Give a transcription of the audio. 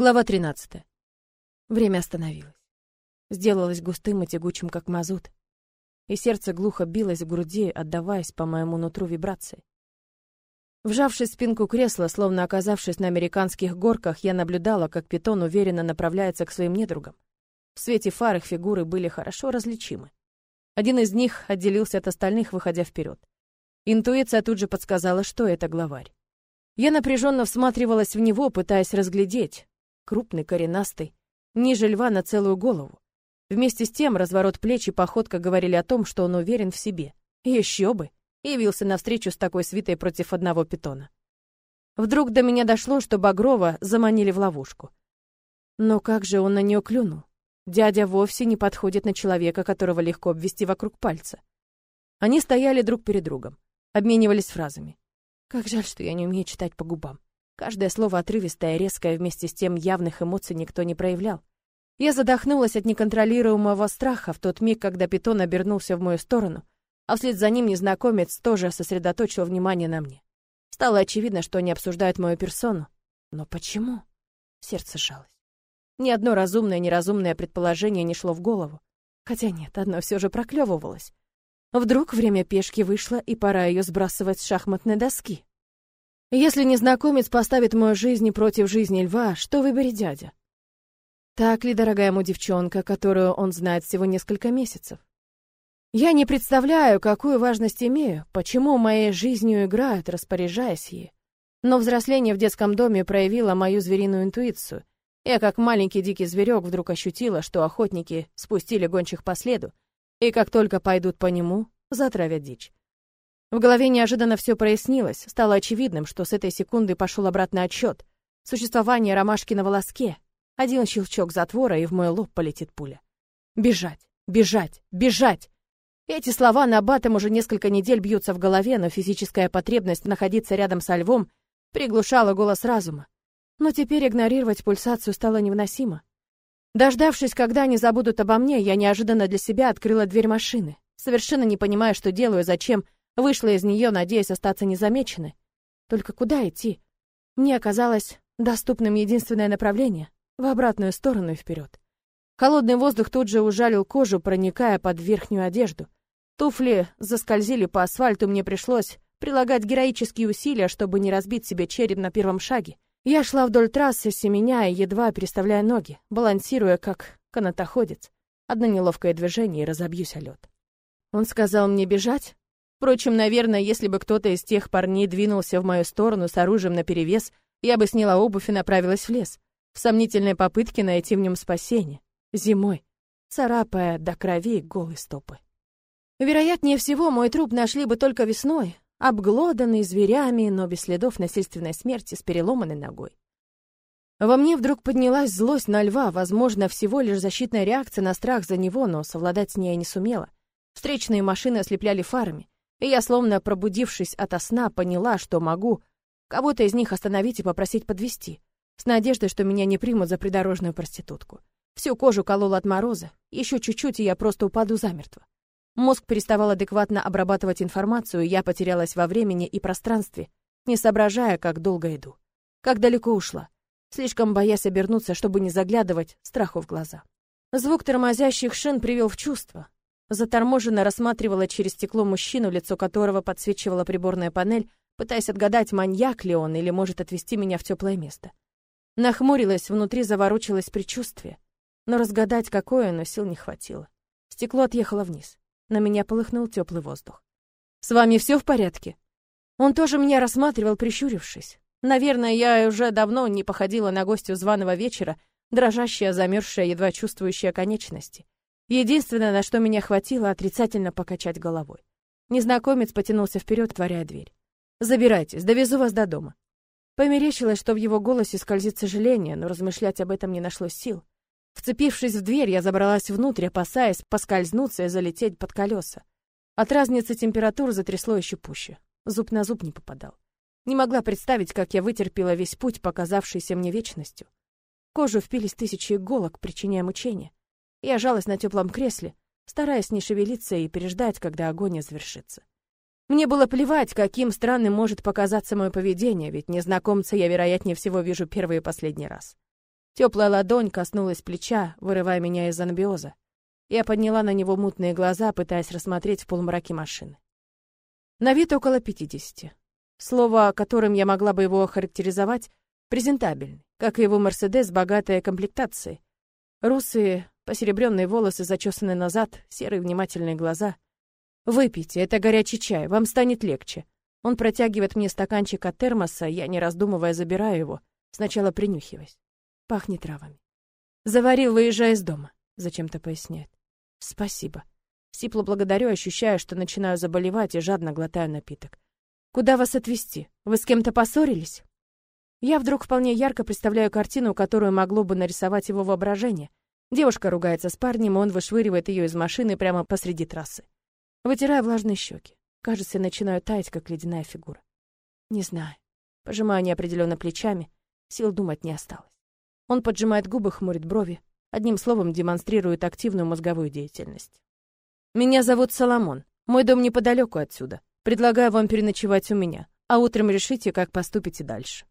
Глава 13. Время остановилось. Сделалось густым и тягучим, как мазут. И сердце глухо билось в груди, отдаваясь по моему нутру вибрации. Вжавшись в спинку кресла, словно оказавшись на американских горках, я наблюдала, как питон уверенно направляется к своим недругам. В свете фар их фигуры были хорошо различимы. Один из них отделился от остальных, выходя вперед. Интуиция тут же подсказала, что это главарь. Я напряженно всматривалась в него, пытаясь разглядеть, крупный, коренастый, ниже льва на целую голову. Вместе с тем разворот плеч и походка говорили о том, что он уверен в себе. Еще бы! Явился навстречу с такой свитой против одного питона. Вдруг до меня дошло, что Багрова заманили в ловушку. Но как же он на нее клюнул? Дядя вовсе не подходит на человека, которого легко обвести вокруг пальца. Они стояли друг перед другом, обменивались фразами. Как жаль, что я не умею читать по губам. Каждое слово отрывистое, резкое, вместе с тем явных эмоций никто не проявлял. Я задохнулась от неконтролируемого страха в тот миг, когда питон обернулся в мою сторону, а вслед за ним незнакомец тоже сосредоточил внимание на мне. Стало очевидно, что они обсуждают мою персону. Но почему? Сердце сжалось. Ни одно разумное, неразумное предположение не шло в голову. Хотя нет, одно все же проклевывалось. Вдруг время пешки вышло, и пора ее сбрасывать с шахматной доски. Если незнакомец поставит мою жизнь против жизни льва, что выберет дядя? Так ли, дорогая ему девчонка, которую он знает всего несколько месяцев? Я не представляю, какую важность имею, почему моей жизнью играют, распоряжаясь ей. Но взросление в детском доме проявило мою звериную интуицию. Я, как маленький дикий зверек, вдруг ощутила, что охотники спустили гончих по следу, и как только пойдут по нему, затравят дичь. В голове неожиданно все прояснилось, стало очевидным, что с этой секунды пошел обратный отсчет. Существование ромашки на волоске. Один щелчок затвора, и в мой лоб полетит пуля. Бежать, бежать, бежать! Эти слова на батом уже несколько недель бьются в голове, но физическая потребность находиться рядом со львом приглушала голос разума. Но теперь игнорировать пульсацию стало невыносимо. Дождавшись, когда они забудут обо мне, я неожиданно для себя открыла дверь машины, совершенно не понимая, что делаю, зачем, Вышла из нее, надеясь остаться незамеченной. Только куда идти? Мне оказалось доступным единственное направление — в обратную сторону и вперед. Холодный воздух тут же ужалил кожу, проникая под верхнюю одежду. Туфли заскользили по асфальту, мне пришлось прилагать героические усилия, чтобы не разбить себе череп на первом шаге. Я шла вдоль трассы, семеня и едва переставляя ноги, балансируя как канатоходец. Одно неловкое движение и разобьюсь о лед. Он сказал мне бежать, Впрочем, наверное, если бы кто-то из тех парней двинулся в мою сторону с оружием наперевес, я бы сняла обувь и направилась в лес, в сомнительной попытке найти в нем спасение. Зимой, царапая до крови голые стопы. Вероятнее всего, мой труп нашли бы только весной, обглоданный зверями, но без следов насильственной смерти с переломанной ногой. Во мне вдруг поднялась злость на льва, возможно, всего лишь защитная реакция на страх за него, но совладать с ней я не сумела. Встречные машины ослепляли фарами. И я, словно пробудившись ото сна, поняла, что могу кого-то из них остановить и попросить подвести, с надеждой, что меня не примут за придорожную проститутку. Всю кожу колола от мороза, еще чуть-чуть, и я просто упаду замертво. Мозг переставал адекватно обрабатывать информацию, я потерялась во времени и пространстве, не соображая, как долго иду. Как далеко ушла, слишком боясь обернуться, чтобы не заглядывать страху в глаза. Звук тормозящих шин привел в чувство. Заторможенно рассматривала через стекло мужчину, лицо которого подсвечивала приборная панель, пытаясь отгадать, маньяк ли он или может отвести меня в теплое место. Нахмурилась, внутри заворочилось предчувствие. Но разгадать, какое оно, сил не хватило. Стекло отъехало вниз. На меня полыхнул теплый воздух. «С вами все в порядке?» Он тоже меня рассматривал, прищурившись. Наверное, я уже давно не походила на гостью званого вечера, дрожащая, замерзшая, едва чувствующая конечности. Единственное, на что меня хватило, отрицательно покачать головой. Незнакомец потянулся вперед, творяя дверь. «Забирайтесь, довезу вас до дома». Померещилось, что в его голосе скользит сожаление, но размышлять об этом не нашлось сил. Вцепившись в дверь, я забралась внутрь, опасаясь поскользнуться и залететь под колеса. От разницы температур затрясло еще пуще. Зуб на зуб не попадал. Не могла представить, как я вытерпела весь путь, показавшийся мне вечностью. Кожу впились тысячи иголок, причиняя мучения. Я жалась на теплом кресле, стараясь не шевелиться и переждать, когда агония завершится. Мне было плевать, каким странным может показаться мое поведение, ведь незнакомца я, вероятнее всего, вижу первый и последний раз. Теплая ладонь коснулась плеча, вырывая меня из анабиоза. Я подняла на него мутные глаза, пытаясь рассмотреть в полумраке машины. На вид около пятидесяти. Слово, которым я могла бы его охарактеризовать, презентабельный, как и его Мерседес богатой комплектации. Русые, посеребренные волосы зачесаны назад, серые внимательные глаза. «Выпейте, это горячий чай, вам станет легче». Он протягивает мне стаканчик от термоса, я, не раздумывая, забираю его, сначала принюхиваясь. Пахнет травами. «Заварил, выезжая из дома», — зачем-то поясняет. «Спасибо». Сипло благодарю, ощущая, что начинаю заболевать и жадно глотаю напиток. Куда вас отвезти? Вы с кем-то поссорились? Я вдруг вполне ярко представляю картину, которую могло бы нарисовать его воображение. Девушка ругается с парнем, он вышвыривает ее из машины прямо посреди трассы. Вытираю влажные щеки. Кажется, начинаю таять, как ледяная фигура. Не знаю. Пожимаю неопределенно плечами. Сил думать не осталось. Он поджимает губы, хмурит брови. Одним словом, демонстрирует активную мозговую деятельность. «Меня зовут Соломон. Мой дом неподалеку отсюда. Предлагаю вам переночевать у меня, а утром решите, как поступите дальше.